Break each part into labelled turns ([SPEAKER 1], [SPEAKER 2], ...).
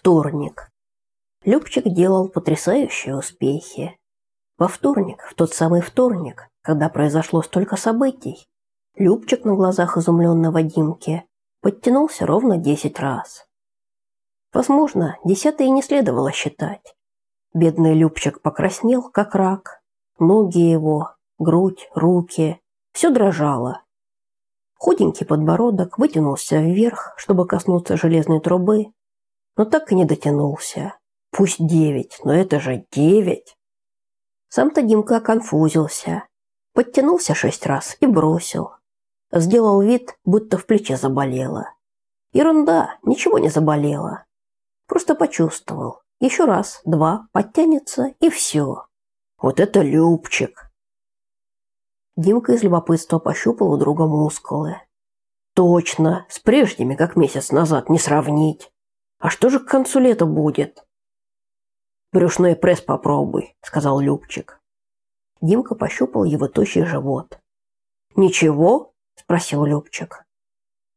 [SPEAKER 1] Вторник. Любчик делал потрясающие успехи. Во вторник, в тот самый вторник, когда произошло столько событий, Любчик на глазах изумленного Димки подтянулся ровно десять раз. Возможно, десятые не следовало считать. Бедный Любчик покраснел, как рак. Ноги его, грудь, руки – все дрожало. Худенький подбородок вытянулся вверх, чтобы коснуться железной трубы, но так и не дотянулся. Пусть девять, но это же девять. Сам-то Димка конфузился. Подтянулся шесть раз и бросил. Сделал вид, будто в плече заболело. Ерунда, ничего не заболело. Просто почувствовал. Еще раз, два, подтянется и все. Вот это Любчик. Димка из любопытства пощупал у друга мускулы. Точно, с прежними, как месяц назад, не сравнить. А что же к концу лета будет? Брюшной пресс попробуй, сказал Любчик. Димка пощупал его тощий живот. Ничего? спросил Любчик.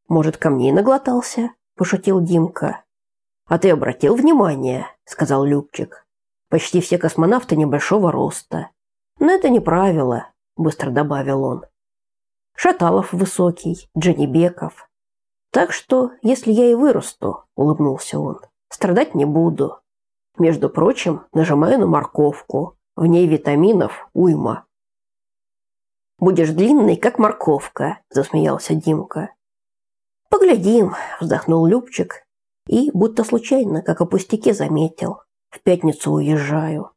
[SPEAKER 1] Может, камней наглотался? пошутил Димка. А ты обратил внимание, сказал Любчик. Почти все космонавты небольшого роста. Но это не правило, быстро добавил он. Шаталов высокий, Джанибеков, так что, если я и вырасту, улыбнулся он, страдать не буду. Между прочим, нажимаю на морковку. В ней витаминов уйма. Будешь длинный, как морковка, засмеялся Димка. Поглядим, вздохнул Любчик и, будто случайно, как о пустяке заметил, в пятницу уезжаю.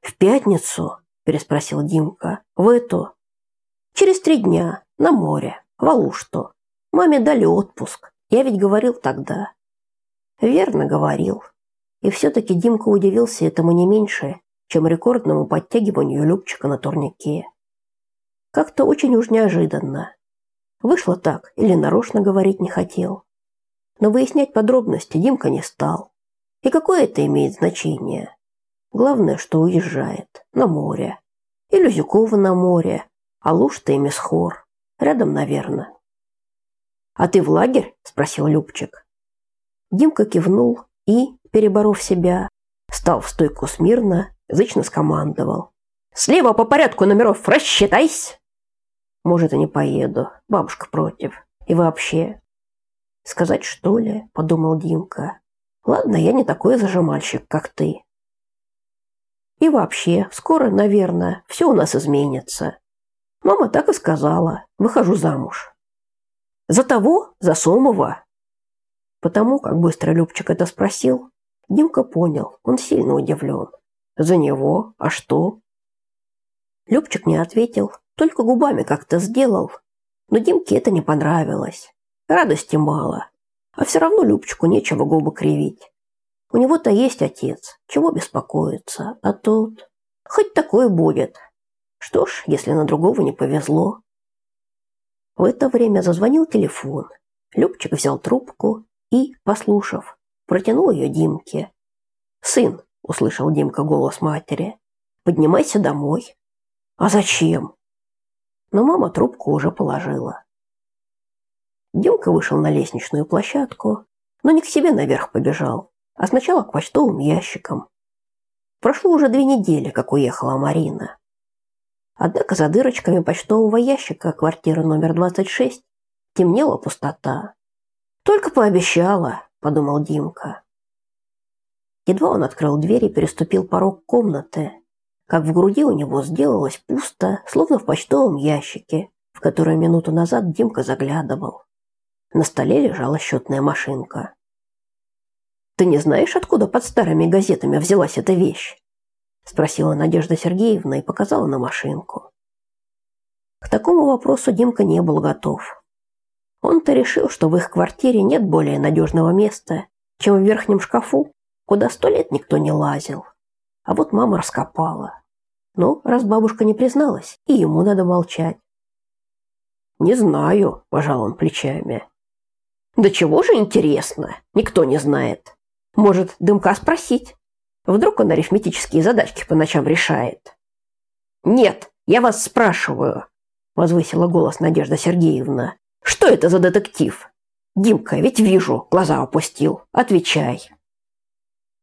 [SPEAKER 1] В пятницу? переспросил Димка. В эту? Через три дня на море, в Алушту. Маме дали отпуск. Я ведь говорил тогда. Верно говорил. И все-таки Димка удивился этому не меньше, чем рекордному подтягиванию Любчика на турнике. Как-то очень уж неожиданно. Вышло так, или нарочно говорить не хотел. Но выяснять подробности Димка не стал. И какое это имеет значение? Главное, что уезжает. На море. И Люзюкова на море. А Луж-то и Месхор. Рядом, наверное. «А ты в лагерь?» – спросил Любчик. Димка кивнул и, переборов себя, стал в стойку смирно, зычно скомандовал. «Слева по порядку номеров рассчитайся!» «Может, и не поеду. Бабушка против. И вообще...» «Сказать, что ли?» – подумал Димка. «Ладно, я не такой зажимальщик, как ты». «И вообще, скоро, наверное, все у нас изменится. Мама так и сказала. Выхожу замуж». За того, за Сомова. Потому, как быстро Любчик это спросил, Димка понял, он сильно удивлен. За него? А что? Любчик не ответил, только губами как-то сделал. Но Димке это не понравилось. Радости мало. А все равно Любчику нечего губы кривить. У него-то есть отец, чего беспокоиться. А тут... Хоть такое будет. Что ж, если на другого не повезло. В это время зазвонил телефон. Любчик взял трубку и, послушав, протянул ее Димке. «Сын», — услышал Димка голос матери, — «поднимайся домой». «А зачем?» Но мама трубку уже положила. Димка вышел на лестничную площадку, но не к себе наверх побежал, а сначала к почтовым ящикам. Прошло уже две недели, как уехала Марина. Однако за дырочками почтового ящика квартиры номер 26 темнела пустота. Только пообещала, подумал Димка. Едва он открыл дверь и переступил порог комнаты, как в груди у него сделалось пусто, словно в почтовом ящике, в который минуту назад Димка заглядывал. На столе лежала счетная машинка. Ты не знаешь, откуда под старыми газетами взялась эта вещь? Спросила Надежда Сергеевна и показала на машинку. К такому вопросу Димка не был готов. Он-то решил, что в их квартире нет более надежного места, чем в верхнем шкафу, куда сто лет никто не лазил. А вот мама раскопала. Ну, раз бабушка не призналась, и ему надо молчать. «Не знаю», – пожал он плечами. «Да чего же интересно? Никто не знает. Может, Дымка спросить?» Вдруг он арифметические задачки по ночам решает. Нет, я вас спрашиваю, возвысила голос Надежда Сергеевна. Что это за детектив? Димка, ведь вижу, глаза опустил. Отвечай.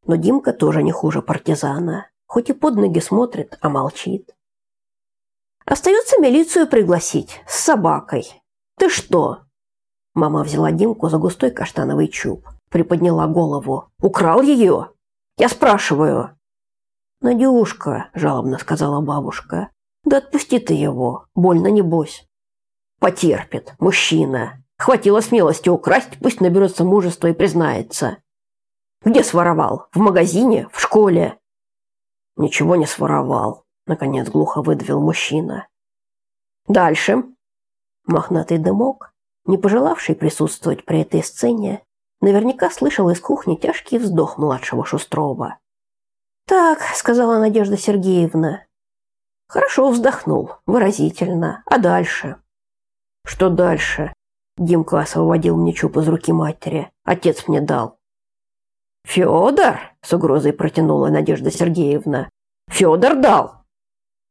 [SPEAKER 1] Но Димка тоже не хуже партизана, хоть и под ноги смотрит, а молчит. Остается милицию пригласить с собакой. Ты что? Мама взяла Димку за густой каштановый чуб, приподняла голову. Украл ее? Я спрашиваю. Надюшка, жалобно сказала бабушка. Да отпусти ты его, больно небось. Потерпит, мужчина. Хватило смелости украсть, пусть наберется мужества и признается. Где своровал? В магазине? В школе? Ничего не своровал, наконец глухо выдавил мужчина. Дальше. Мохнатый дымок, не пожелавший присутствовать при этой сцене, наверняка слышал из кухни тяжкий вздох младшего Шустрова. «Так», — сказала Надежда Сергеевна. Хорошо вздохнул, выразительно. А дальше? Что дальше? Димка освободил мне чуб из руки матери. Отец мне дал. Федор, с угрозой протянула Надежда Сергеевна. Федор дал.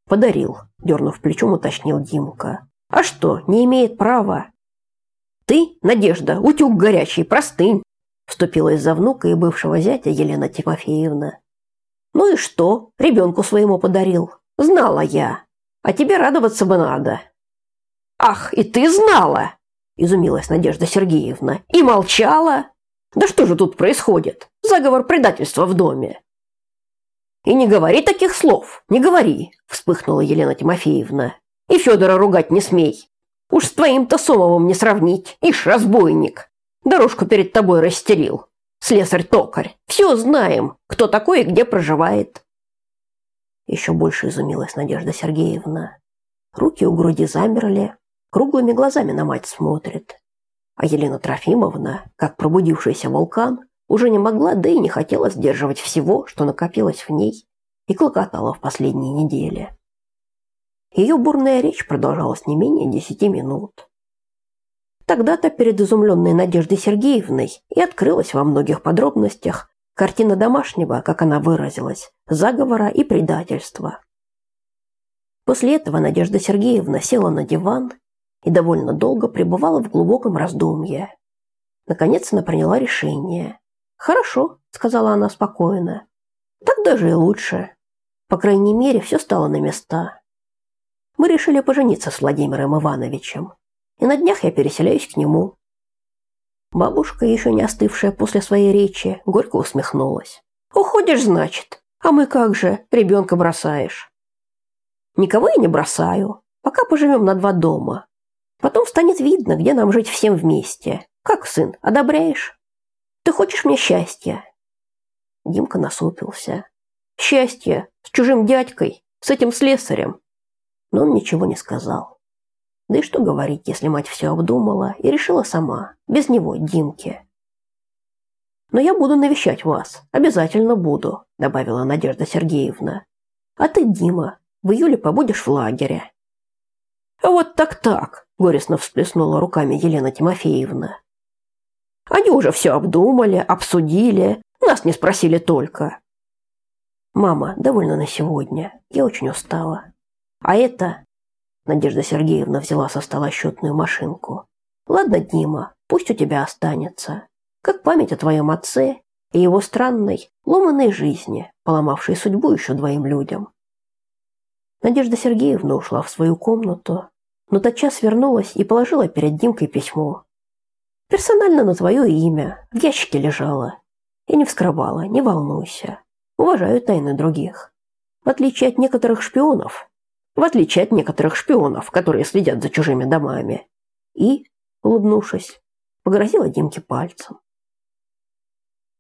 [SPEAKER 1] Подарил, дернув плечом, уточнил Димка. А что, не имеет права? Ты, Надежда, утюг горячий, простынь, вступила из-за внука и бывшего зятя Елена Тимофеевна. Ну и что? Ребенку своему подарил. Знала я. А тебе радоваться бы надо. Ах, и ты знала? изумилась Надежда Сергеевна. И молчала? Да что же тут происходит? Заговор предательства в доме. И не говори таких слов, не говори, вспыхнула Елена Тимофеевна. И Федора ругать не смей. Уж с твоим-то Сомовым не сравнить. Ишь, разбойник. Дорожку перед тобой расстелил. Слесарь-токарь. Все знаем, кто такой и где проживает. Еще больше изумилась Надежда Сергеевна. Руки у груди замерли, круглыми глазами на мать смотрит. А Елена Трофимовна, как пробудившийся вулкан, уже не могла, да и не хотела сдерживать всего, что накопилось в ней и клокотало в последние недели. Ее бурная речь продолжалась не менее десяти минут. Тогда-то перед изумленной Надеждой Сергеевной и открылась во многих подробностях картина домашнего, как она выразилась, заговора и предательства. После этого Надежда Сергеевна села на диван и довольно долго пребывала в глубоком раздумье. Наконец она приняла решение. «Хорошо», — сказала она спокойно. «Так даже и лучше. По крайней мере, все стало на места. Мы решили пожениться с Владимиром Ивановичем, и на днях я переселяюсь к нему». Бабушка, еще не остывшая после своей речи, горько усмехнулась. «Уходишь, значит? А мы как же, ребенка бросаешь? Никого я не бросаю. Пока поживем на два дома. Потом станет видно, где нам жить всем вместе. Как, сын, одобряешь? Ты хочешь мне счастья? Димка насупился. Счастье с чужим дядькой, с этим слесарем. Но он ничего не сказал. Да и что говорить, если мать все обдумала и решила сама, без него, Димки. Но я буду навещать вас, обязательно буду, добавила Надежда Сергеевна. А ты, Дима, в июле побудешь в лагере. А вот так-так, горестно всплеснула руками Елена Тимофеевна. Они уже все обдумали, обсудили, нас не спросили только. Мама, довольно на сегодня. Я очень устала. А это Надежда Сергеевна взяла со стола счетную машинку. Ладно, Дима, пусть у тебя останется как память о твоем отце и его странной, ломаной жизни, поломавшей судьбу еще двоим людям. Надежда Сергеевна ушла в свою комнату, но тотчас вернулась и положила перед Димкой письмо. Персонально на твое имя, в ящике лежало. И не вскрывала, не волнуйся. Уважаю тайны других. В отличие от некоторых шпионов, в отличие от некоторых шпионов, которые следят за чужими домами. И, улыбнувшись, погрозила Димке пальцем.